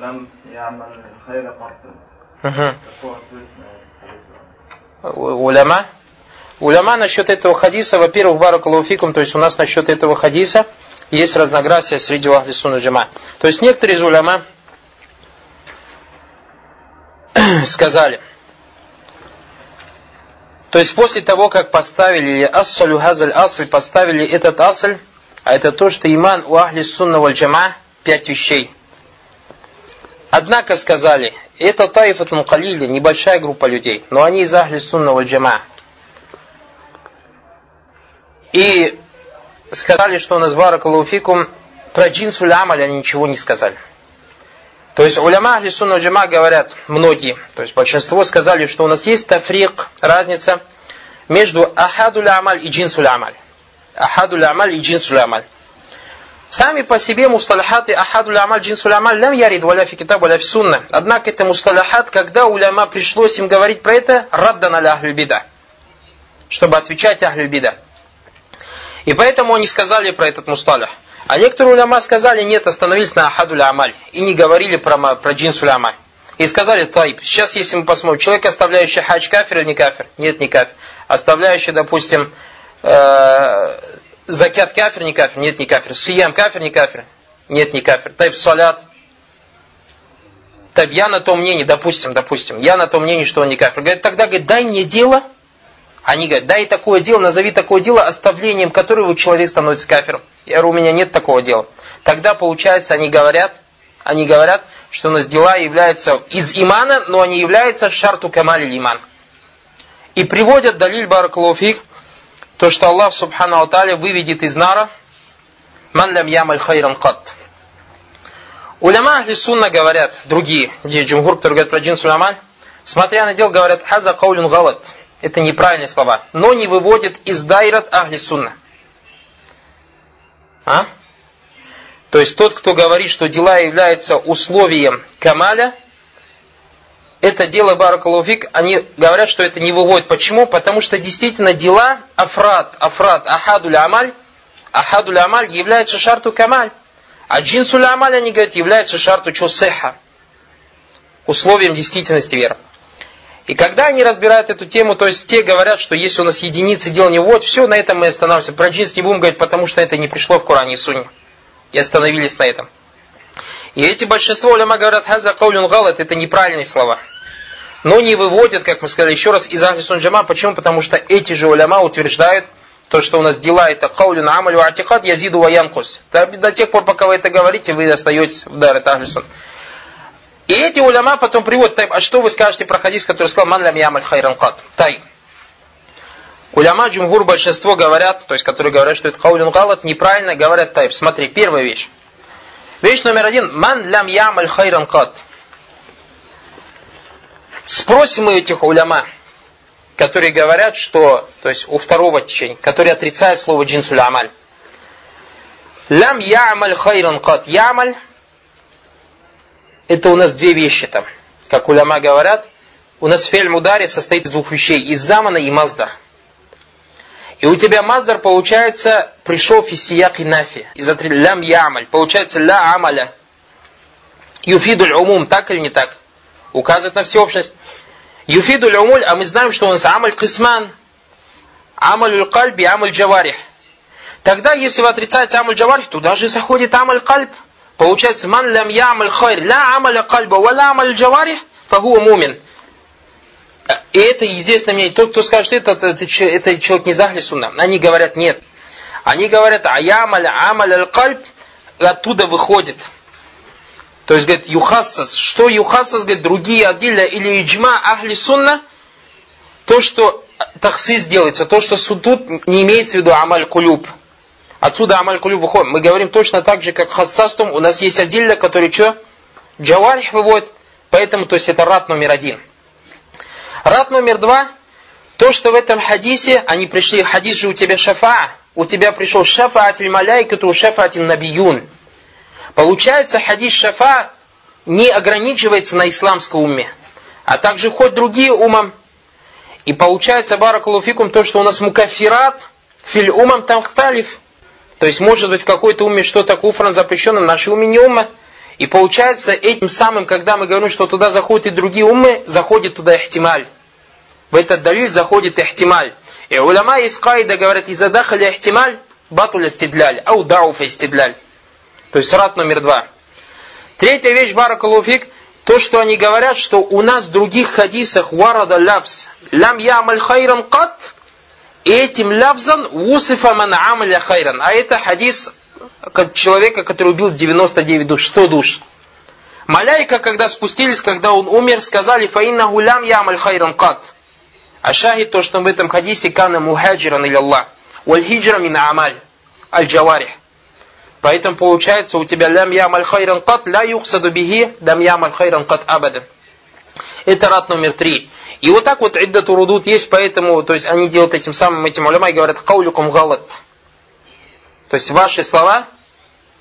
لم يعمل الخير قط Мгм. какой ответ на этот хадис? У- Уляма. Уляма насчет этого хадиса, во-первых, баракалуфикум, то есть у нас насчет этого хадиса есть разногласия среди ахли сунна джама. То есть некоторые из уляма сказали, то есть после того, как поставили ассалю хазаль асль, поставили этот асль, а это то, что иман у ахли сунна валь джама, пять вещей. Однако сказали, это таифатун калили, небольшая группа людей, но они из ахли валь джама. И сказали, что у нас баракалуфикум про джинсуль амаль они ничего не сказали. То есть уляма ахли валь джама говорят, многие, то есть большинство сказали, что у нас есть тафрик, разница между ахадуль амаль и джинсуль амаль. Ахадуль амаль и джинсуль амаль. Сами по себе мусталахаты ахадуль амаль джинсуль амаль лям ярид валя фи китаб валя фи сунна. Однако это мусталахат, когда уляма пришлось им говорить про это, раддан аля ахлю бида. Чтобы отвечать ахлю бида. И поэтому они сказали про этот мусталах. А некоторые уляма сказали, нет, остановились на ахадуль амаль. И не говорили про, про джинсуль амаль. И сказали, тайп, сейчас если мы посмотрим, человек, оставляющий хадж, кафир или не кафир? Нет, не кафир. Оставляющий, допустим, э, закят кафир, не кафир? Нет, не кафир. Сиям кафир, не кафир? Нет, не кафир. Тайп салят. Тайп, я на том мнении, допустим, допустим, я на том мнении, что он не кафир. Говорит, тогда, говорит, дай мне дело. Они говорят, дай такое дело, назови такое дело, оставлением которого человек становится кафиром. Я говорю, у меня нет такого дела. Тогда, получается, они говорят, они говорят, что у нас дела являются из имана, но они являются шарту камали иман. И приводят далиль баракалуфик, то, что Аллах Субхану Алталя выведет из нара ман лям ямаль хайран кат. Уляма ахли сунна говорят, другие, где джумхур, которые говорят про джинсу амаль, смотря на дело, говорят, хаза каулюн галат. Это неправильные слова, но не выводят из дайрат ахли сунна. А? То есть тот, кто говорит, что дела являются условием камаля, это дело Баракалуфик, они говорят, что это не выводит. Почему? Потому что действительно дела афрат, афрат, ахадуль амаль, ахадуль амаль является шарту камаль. А джинсуль амаль, они говорят, является шарту чусеха, условием действительности веры. И когда они разбирают эту тему, то есть те говорят, что если у нас единицы дел не вводят, все, на этом мы останавливаемся. Про джинс не будем говорить, потому что это не пришло в Коране и Сунне. И остановились на этом. И эти большинство уляма говорят, хаза каулюн галат, это неправильные слова. Но не выводят, как мы сказали еще раз, из Ахли Сун Джама. Почему? Потому что эти же уляма утверждают, то, что у нас дела это каулюн амалю атикад язиду ваянкус. До тех пор, пока вы это говорите, вы остаетесь в дар, это Ахли Сун. И эти уляма потом приводят, а что вы скажете про хадис, который сказал, ман лям ямаль хайран кат? Тайб. Уляма джумгур большинство говорят, то есть которые говорят, что это каулюн галат, неправильно говорят тайп. Смотри, первая вещь. Вещь номер один. Ман лям ямаль хайран кат. Спросим мы этих уляма, которые говорят, что, то есть у второго течения, которые отрицают слово джинсуль амаль. Лям ямаль хайран кат. Ямаль это у нас две вещи там. Как уляма говорят, у нас фель мудари состоит из двух вещей, из замана и маздар. И у тебя маздар, получается, пришел фисияк и нафи. Из лям ямаль. Получается ля амаля. Юфидуль умум, так или не так? Указывает на всеобщность. Юфидуль умуль, а мы знаем, что у нас амаль кисман. Амаль кальби, амаль джаварих. Тогда, если вы отрицаете амаль джаварих, туда же заходит амаль кальб. Получается, ман лям ямаль хайр, ля амаля кальба, ва ля амаль джаварих, фагуа мумин. И это естественно мнение. Тот, кто скажет это, это, это, это человек не захли сунна. Они говорят нет. Они говорят, аямаль амаль аль кальб оттуда выходит. То есть, говорит, юхассас. Что юхассас, говорит, другие отдельно или иджма ахли сунна, то, что таксис делается, то, что тут не имеется в виду амаль кулюб. Отсюда амаль кулюб выходит. Мы говорим точно так же, как хассастум, у нас есть отдельно, который что? Джаварих выводит. Поэтому, то есть, это рад номер один. Рад номер два, то, что в этом хадисе, они пришли, хадис же у тебя шафа, у тебя пришел шафаатиль маляйкату, шафаатиль набиюн. Получается, хадис шафа не ограничивается на исламском уме, а также хоть другие умам. И получается, баракалуфикум, то, что у нас мукафират, филь умам тамхталиф. То есть, может быть, в какой-то уме что-то куфран запрещенным, наши уме не ума. И получается, этим самым, когда мы говорим, что туда заходят и другие умы, заходит туда ихтималь. В этот далиль заходит ихтималь. И уляма из кайда говорят, из задахали ихтималь, батуля стидляль, ау дауфа стидляль. То есть рад номер два. Третья вещь, баракалуфик, то, что они говорят, что у нас в других хадисах варада лавс, лям ямаль хайран кат, и этим лавзан усифа ман амаля хайран. А это хадис человека, который убил 99 душ, 100 душ. Маляйка, когда спустились, когда он умер, сказали, фаинна гулям ямаль хайран кат. А шахид то, что в этом хадисе кана мухаджиран или Аллах. Валь хиджра мин амаль. Аль джаварих. Поэтому получается у тебя лям ямаль хайран кат, ля юхсаду бихи, лям ямаль хайран кат абадан. Это рад номер три. И вот так вот иддат урудут есть, поэтому, то есть они делают этим самым этим уляма и говорят, каулюкум галат. То есть ваши слова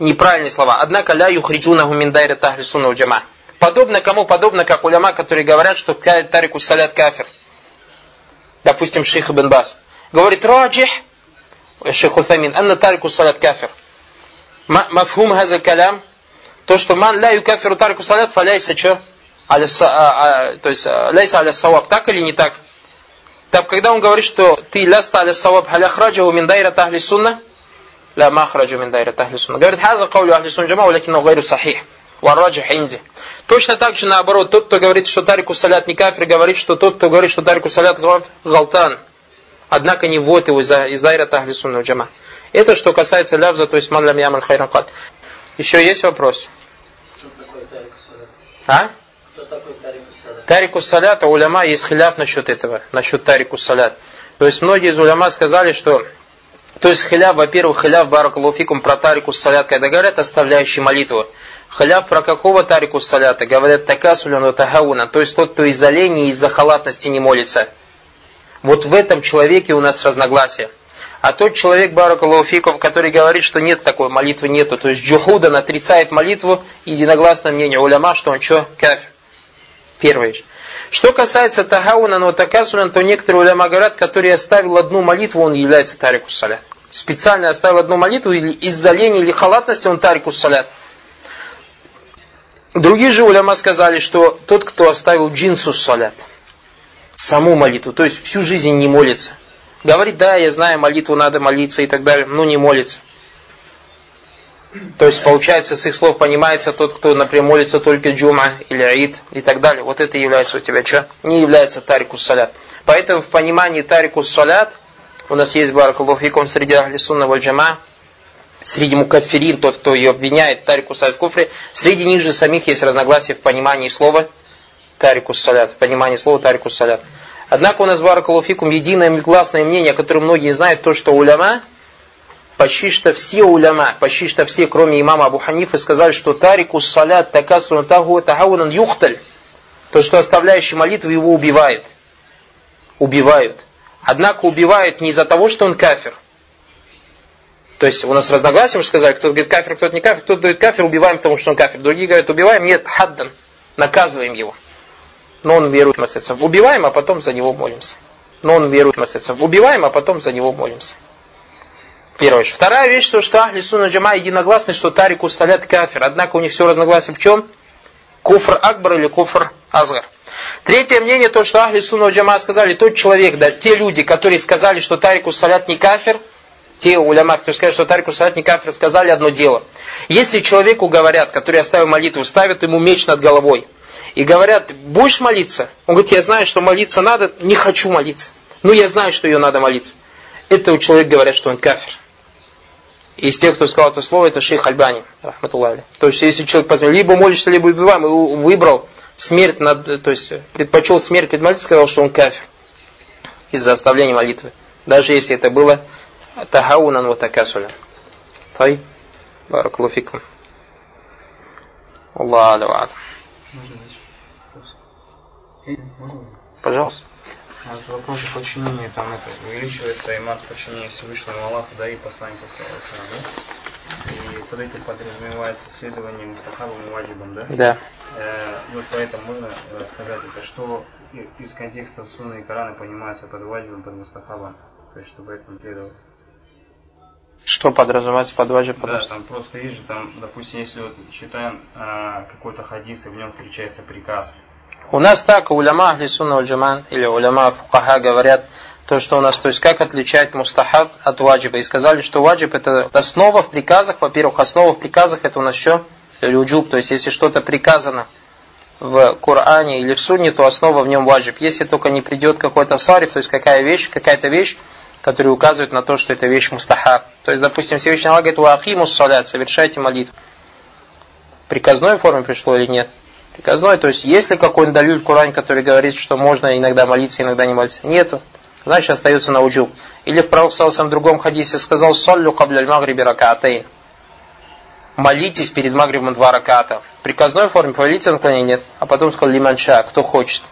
неправильные слова. Однако ля юхриджунаху мин дайра тахли сунна джама. Подобно кому? Подобно как уляма, которые говорят, что тарику салят кафир. Допустим, шейх Ибн Бас. Говорит, раджих, шейх Уфамин, анна тарику салят кафир. Мафхум хаза калям, то, что ман ля юкафиру тарику салят, фаляйса что? А, а, то есть, ляйса аля саваб, так или не так? Так, когда он говорит, что ты ляста аля саваб, халяхраджаху мин дайра тахли сунна, لا ما أخرجوا من دائرة أهل السنة говорит هذا قول أهل السنة جماعة ولكنه غير صحيح والراجح عندي Точно так же наоборот, тот, кто говорит, что Тарику Салят не кафир, говорит, что тот, кто говорит, что Тарику Салят галтан. Однако не вот его из, из Дайра Тахли Сунна Джама. Это что касается лявза, то есть Ман Яман Хайракат. Еще есть вопрос? А? Тарику Салят, у уляма есть хиляф насчет этого, насчет Тарику Салят. То есть многие из уляма сказали, что то есть халяв, во-первых, халяв баракалуфикум про тарику салят, когда говорят оставляющий молитву. Халяв про какого тарику салята? Говорят такасулян тагауна, то есть тот, кто из-за лени, из-за халатности не молится. Вот в этом человеке у нас разногласие. А тот человек, Баракалуфиков, который говорит, что нет такой молитвы, нету, то есть Джухудан отрицает молитву, единогласное мнение уляма, что он что, кафир. Первая вещь. Что касается тагауна, но такасуна, то некоторые уляма говорят, который оставил одну молитву, он является тарикус салят. Специально оставил одну молитву, или из-за лени или халатности он тарикус салят. Другие же уляма сказали, что тот, кто оставил джинсус салят, саму молитву, то есть всю жизнь не молится. Говорит, да, я знаю, молитву надо молиться и так далее, но не молится. То есть, получается, с их слов понимается тот, кто, например, молится только джума или аид и так далее. Вот это является у тебя что? Не является тарикус салят. Поэтому в понимании тарикус салят у нас есть баракалуфикум среди ахли сунна валь джама, среди мукаффирин, тот, кто ее обвиняет, тарикус салят в среди них же самих есть разногласия в понимании слова тарикус салят, в понимании слова тарикус салят. Однако у нас баракалуфикум единое гласное мнение, которое многие знают, то, что уляма – почти что все уляма, почти что все, кроме имама Абу Ханифа, сказали, что тарику салят такасун тахаунан юхталь, то, что оставляющий молитву его убивает. Убивают. Однако убивают не из-за того, что он кафир. То есть у нас разногласия, мы же сказали, кто-то говорит кафир, кто-то не кафир, кто-то говорит кафир, убиваем, потому что он кафир. Другие говорят, убиваем, нет, хаддан, наказываем его. Но он верует в Убиваем, а потом за него молимся. Но он верует в Убиваем, а потом за него молимся. Первая вещь. Вторая вещь, то, что Ахли Сунна Джама единогласны, что Тарику салят кафир. Однако у них все разногласие в чем? Куфр Акбар или куфр Азгар. Третье мнение, то, что Ахли Сунна Джама сказали, тот человек, да, те люди, которые сказали, что Тарику салят не кафир, те уляма, которые сказали, что Тарику салят не кафир, сказали одно дело. Если человеку говорят, который оставил молитву, ставят ему меч над головой, и говорят, будешь молиться? Он говорит, я знаю, что молиться надо, не хочу молиться. Ну, я знаю, что ее надо молиться. Этого человек говорят, что он кафир. Из тех, кто сказал это слово, это шейх Альбани, рахматуллахи. То есть, если человек посмотрел, либо молишься, либо убиваем, и выбрал смерть, над, то есть, предпочел смерть перед молитвой, сказал, что он кафир. Из-за оставления молитвы. Даже если это было тахаунан вот такасуля. Тай, баракулуфикум. Аллаху Пожалуйста. Вот вопрос подчинения, там это увеличивается иман подчинения Всевышнему Аллаху, да, и посланнику да? И под этим подразумевается следование мустахабам и ваджибам, да? Да. Э, вот поэтому можно сказать это, что из контекста Сунны и Корана понимается под ваджибом, под мустахабом, то есть чтобы это следовало. Что подразумевается под ваджиб? Да, там просто есть же, там, допустим, если вот читаем э, какой-то хадис, и в нем встречается приказ. У нас так, уляма ахли сунна джаман или уляма фукаха говорят, то, что у нас, то есть как отличать мустахаб от ваджиба. И сказали, что ваджиб это основа в приказах, во-первых, основа в приказах это у нас что? Люджуб, то есть если что-то приказано в Коране или в Сунне, то основа в нем ваджиб. Если только не придет какой-то сариф, то есть какая вещь, какая-то вещь, которая указывает на то, что это вещь мустахаб. То есть, допустим, Всевышний Аллах говорит, «Ваакимус салят», совершайте молитву. Приказной форме пришло или нет? Приказной, то есть, есть ли какой-нибудь далиль в Коране, который говорит, что можно иногда молиться, иногда не молиться? Нету. Значит, остается на уджуб. Или в Пророк другом хадисе сказал, «Соллю кабляль магриби ракаатейн» молитесь перед Магрибом два раката. В приказной форме повелите наклонение нет. А потом сказал лиманша, кто хочет.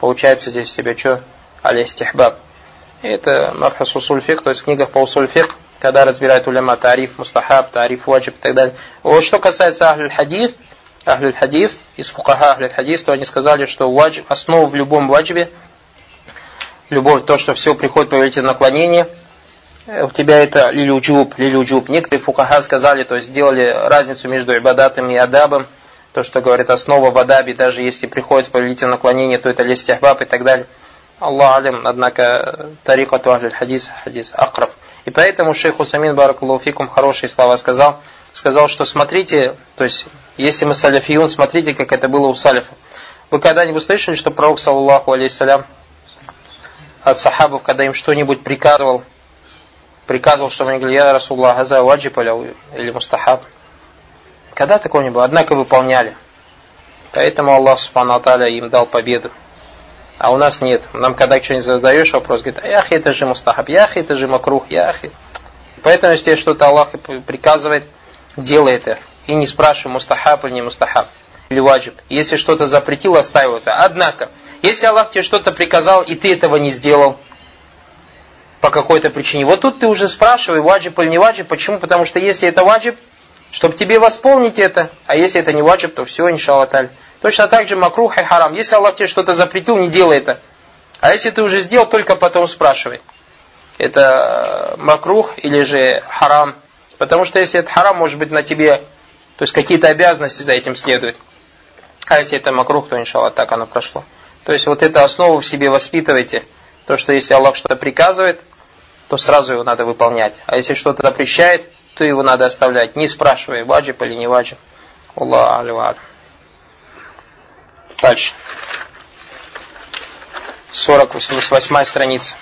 Получается здесь у тебя что? Аля. Это Мабхас Усуль Фик, то есть в книгах по Усуль Фик, когда разбирают уляма тариф, мустахаб, тариф, ваджиб и так далее. Вот что касается Ахлюль Хадиф, Ахлюль Хадиф, из фукаха Ахлюль Хадиф, то они сказали, что ваджиб, основа в любом ваджибе, любовь, то, что все приходит по наклонение, Э, у тебя это лилюджуб, лилюджуб. Некоторые фукаха сказали, то есть сделали разницу между ибадатом и адабом. То, что говорит основа в адабе, даже если приходит повелительное наклонение, то это листихбаб и так далее. Аллах алим, однако тарика тухль хадис, хадис акраб. И поэтому шейх Усамин Баракулуфикум хорошие слова сказал. Сказал, что смотрите, то есть, если мы саляфиюн, смотрите, как это было у салифа. Вы когда-нибудь слышали, что пророк, саллаху алейсалям, от сахабов, когда им что-нибудь приказывал, приказывал, чтобы они говорили, я Расуллах, аза ваджиб или мустахаб. Когда такого не было? Однако выполняли. Поэтому Аллах Субхану им дал победу. А у нас нет. Нам когда что-нибудь задаешь вопрос, говорит, яхи это же мустахаб, яхи это же макрух, яхи. Поэтому, если что-то Аллах приказывает, делай это. И не спрашивай, мустахаб или не мустахаб. Или ваджиб. Если что-то запретил, оставил это. Однако, если Аллах тебе что-то приказал, и ты этого не сделал, по какой-то причине. Вот тут ты уже спрашивай, ваджиб или не ваджиб. Почему? Потому что если это ваджиб, чтобы тебе восполнить это, а если это не ваджиб, то все, иншаллах таль. Точно так же макрух и харам. Если Аллах тебе что-то запретил, не делай это. А если ты уже сделал, только потом спрашивай. Это макрух или же харам. Потому что если это харам, может быть на тебе, то есть какие-то обязанности за этим следуют. А если это макрух, то иншаллах так оно прошло. То есть вот эту основу в себе воспитывайте. То, что если Аллах что-то приказывает, то сразу его надо выполнять. А если что-то запрещает, то его надо оставлять, не спрашивая, ваджиб или не ваджиб. Аллах аливад. Дальше. 48 страница.